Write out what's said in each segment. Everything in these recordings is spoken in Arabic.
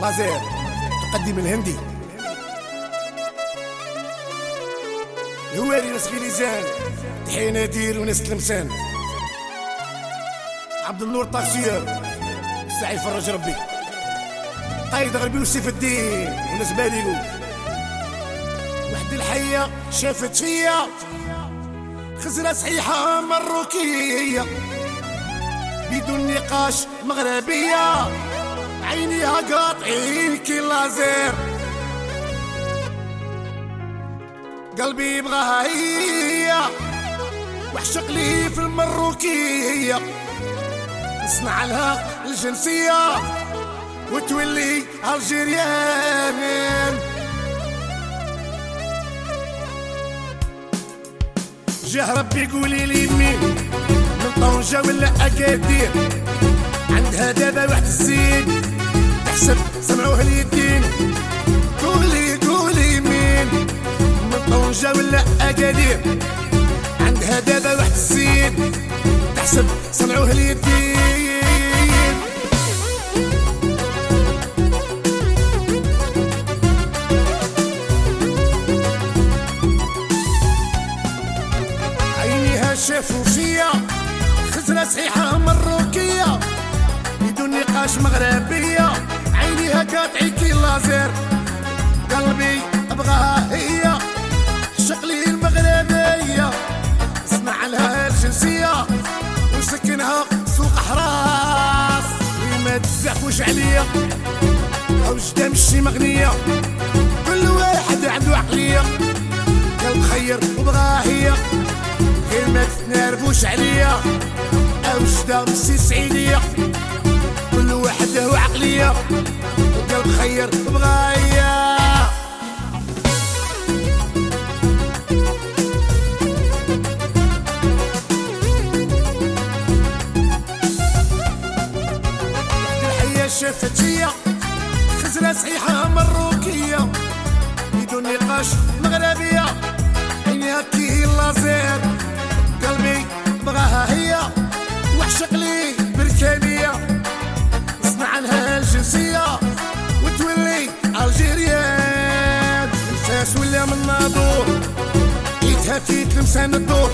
لازير. تقدم الهندي. الهواري ناس غليزان تحية نادير وناس تلمسان عبد النور طاكسير الساعي فرج ربي. قايد غربي وسيف الدين. وناس باليلو وحد الحية شافت فيا. خزرة صحيحة مروكية. بدون نقاش مغربية. عينيها قاطعين كي لازير قلبي يبغاها هي وعشق لي في المروكية. نصنع لها الجنسية. وتولي الجيريان جه ربي قولي لي مين من طنجة ولا أكادير؟ عندها دابا واحد السيد. تحسب سمعوه اليدين قولي قولي مين؟ من طنجة ولا أكادير عندها دابا واحد السيد تحسب. سمعوه اليدين عينيها شافوا فيا خزرة صحيحة مروكية. بدون نقاش مغربية. عينيها قاطعي كي لازير قلبي أبغاها هي. عشق لي المغربية. اسمع لها الجنسية. وسكنها سوق حراس ما تزعفوش عليا أو جدا مشي مغنية. كل واحد عنده عقلية. قلب خير وبغاها هي. غير ما تتنرفوش عليا أو جدا مشي سعيدية كل واحد له عقلية وقلب خير وبغاها هي الحية شافت خزرة صحيحة مروكية. بدون نقاش مغربية عينيها كي لازير قلبي بغاها هي وعشق لي. ايدها في تلمسان الدور.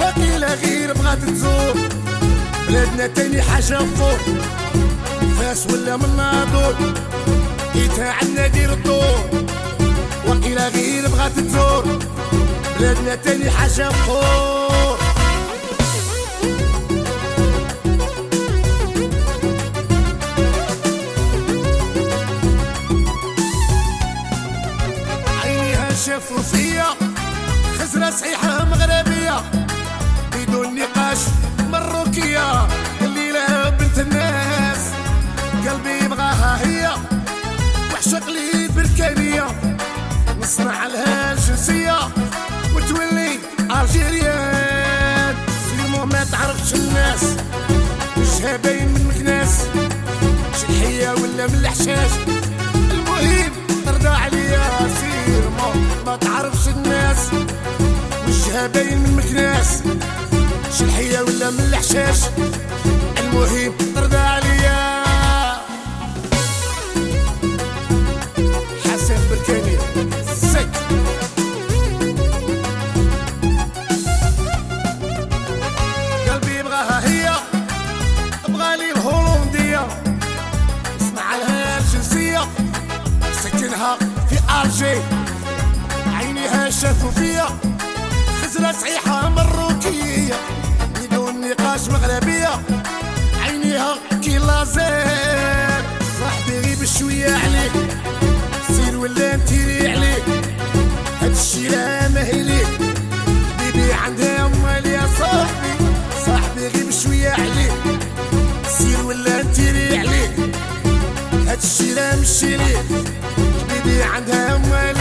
وقيلة غير بغات تزور. بلادنا تاني حاجة فوق فاس ولا من ناظور ايدها عندنا دير الدور. وقيلة غير بغات تزور. بلادنا تاني حاجة فوق نقاش مروكية الليلة بنت الناس. قلبي يبغاها هي وعشق لي بركانية نصنع لها الجنسية وتولي ألجيريان. سيمو ما تعرفش الناس وجهها باين من مكناس. شلحية ولا من الحشاش. المهم ترضى عليا سيرمو ما تعرفش الناس وجهها باين من مكناس. شلحية ولا من الحشاش. المهم ترضى عليا. حسن بركاني. سك. قلبي يبغاها هي. أبغى لي الهولندية. اسمع لها الجنسية. سكنها في الجي عينيها شافوا فيا خزرة صحيحة بدون نقاش مغربية. عينيها كي لازير صاحبي غيب شوية عليك سير ولا نتيري عليك هادشي لا ماهي ليك بيبي عندها اموال يا صاحبي. صاحبي غيب شوية عليك سير ولا نتيري عليك هادشي لا مشي ليك بيبي عندها اموالها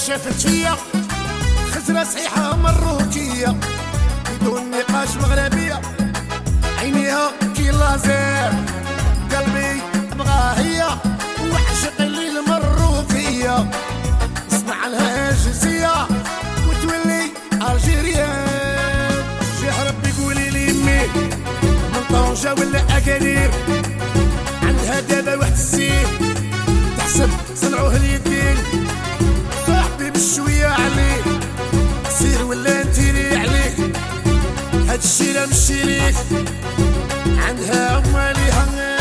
الشافتشية خزرة صحيحة مروكية. بدون نقاش مغربية. عينيها كي لازير قلبي بغاها هي وعشق اللي المروكية. اسمع لها جنسية وتولي الجيريان شيخ ربي قولي لي مي من طنجة ولا أكادير. عندها دابا واحد السيف تحسب صنعوه اليدين. صاحبي بشوية عليه سير ولا انتيري عليه هاد الشي لا مشي ليك عندها عمالي هنغ